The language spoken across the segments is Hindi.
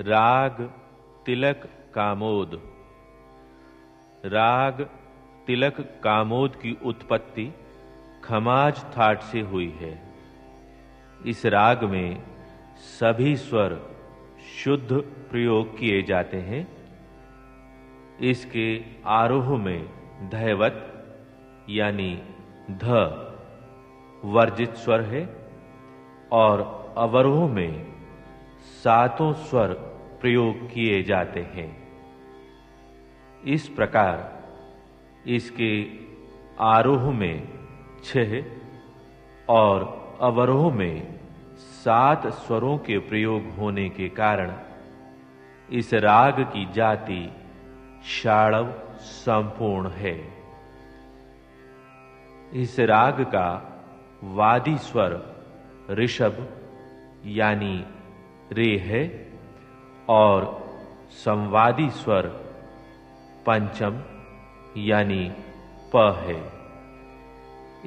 राग तिलक कामोद। राग तिलक कामोद की उत्पत्ति खमाज थाट से हुई है। इस राग में सभी स्वर शुद्ध प्रयोग किए जाते हैं। इसके आरोह में धैवत यानी ध वर्जित स्वर है और अवरोह में सातों स्वर प्रयोग किए जाते हैं। इस प्रकार इसके आरोह में छह और अवरोह में सात स्वरों के प्रयोग होने के कारण इस राग की जाति शाड़व संपूर्ण है। इस राग का वादी स्वर ऋषभ यानी रे है। और संवादी स्वर पंचम यानी प है।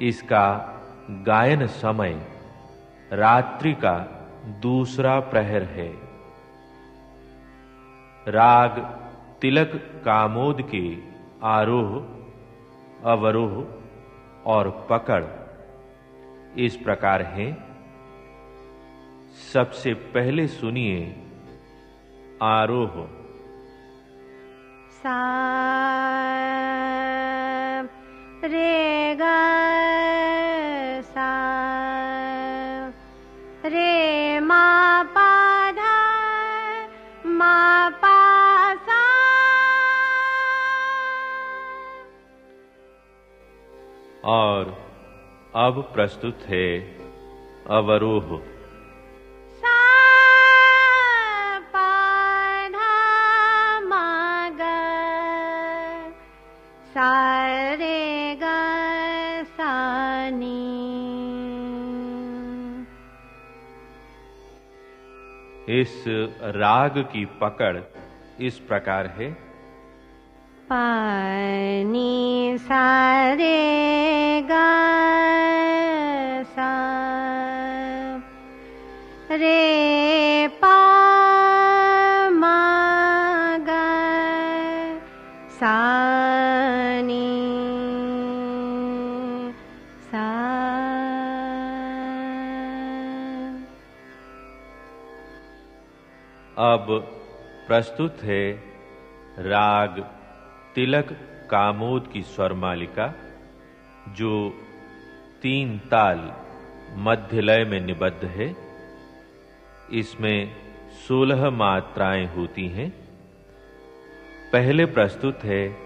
इसका गायन समय रात्रि का दूसरा प्रहर है। राग तिलक कामोद के आरोह, अवरोह और पकड़ इस प्रकार हैं। सबसे पहले सुनिए आरोह सा रे गा सा रे मा पा धा मा पा सा। और अब प्रस्तुत है अवरोह इस राग की पकड़ इस प्रकार है। पानी सारे गा सा अब प्रस्तुत है राग तिलक कामोद की स्वर मालिका, जो तीन ताल मध्य लय में निबद्ध है। इसमें सोलह मात्राएँ होती हैं। पहले प्रस्तुत है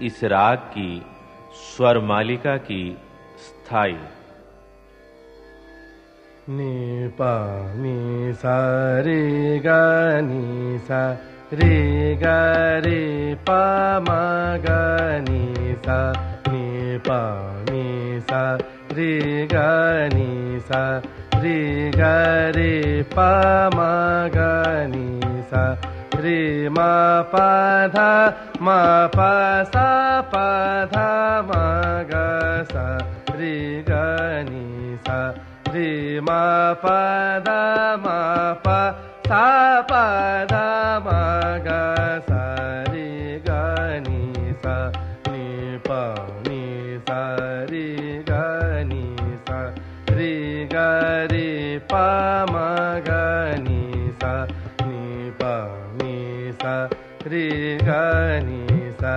इस राग की स्वर मालिका की स्थायी। Re ga re pa ma ga ni sa ni pa mi sa re ga ni sa re ga re pa ma ga ni sa re ma pa dha ma pa sa pa dha ma ga sa re ga ni sa रे मा प सा प द म ग सा रे ग नि सा रे ग नि सा रे ग रे प म ग नि सा नि प नि सा रे ग नि सा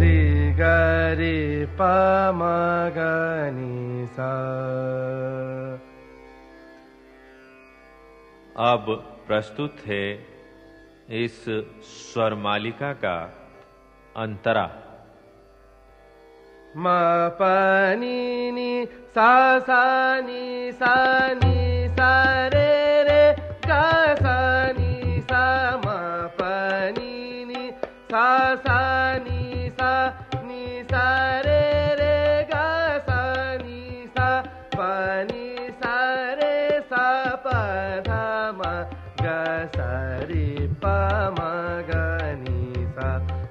रे ग रे प म ग नि सा अब प्रस्तुत है इस स्वर मालिका का अंतरा। म पानी नी सा सा नी सा नी गसरि पमगनि सा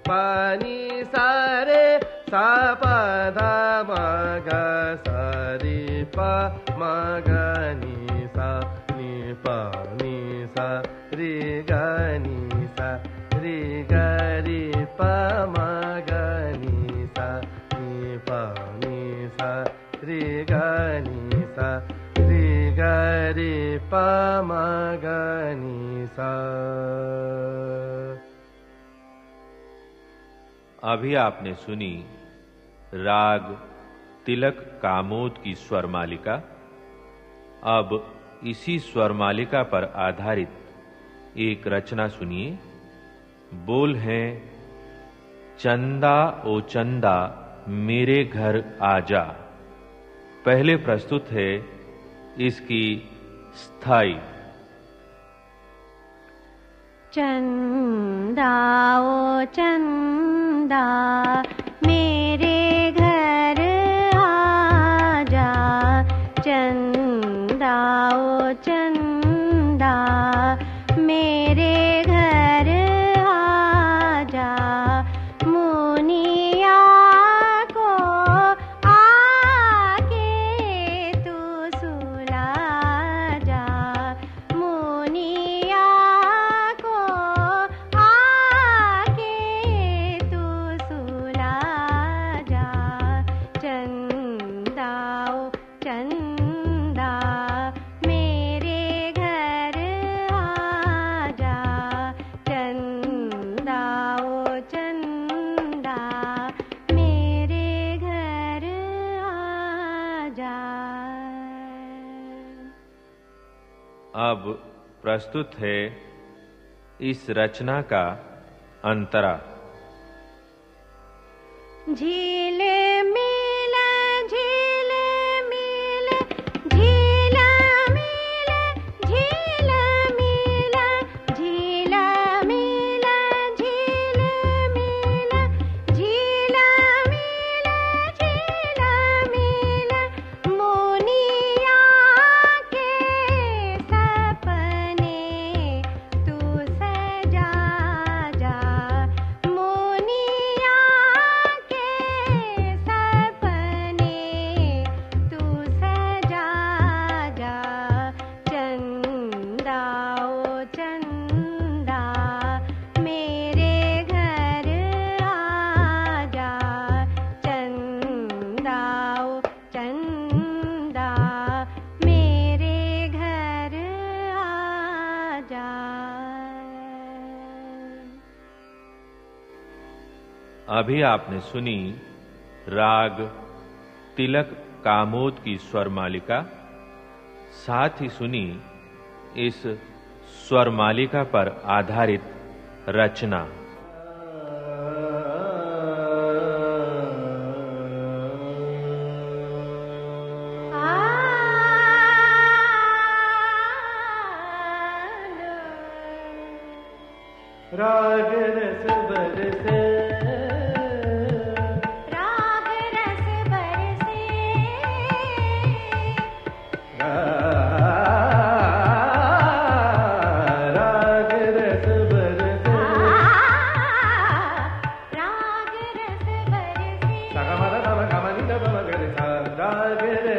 पनि सरे रे सा पदा मा गी प मा गनि सा पानि सा रि गनि सा रि गरि प रे प म ग नि सा अभी आपने सुनी राग तिलक कामोद की स्वर मालिका। अब इसी स्वर मालिका पर आधारित एक रचना सुनिए। बोल है, चंदा ओ चंदा, मेरे घर आजा पहले प्रस्तुत है इसकी स्थायी। चन्दा ओ चन्दा। अब प्रस्तुत है इस रचना का अंतरा। झील अभी आपने सुनी राग, तिलक, कामोद की स्वर मालिका साथ ही सुनी इस स्वर मालिका पर आधारित रचना। ಬಂದವ ಮಗನ ಸಾಗರೆ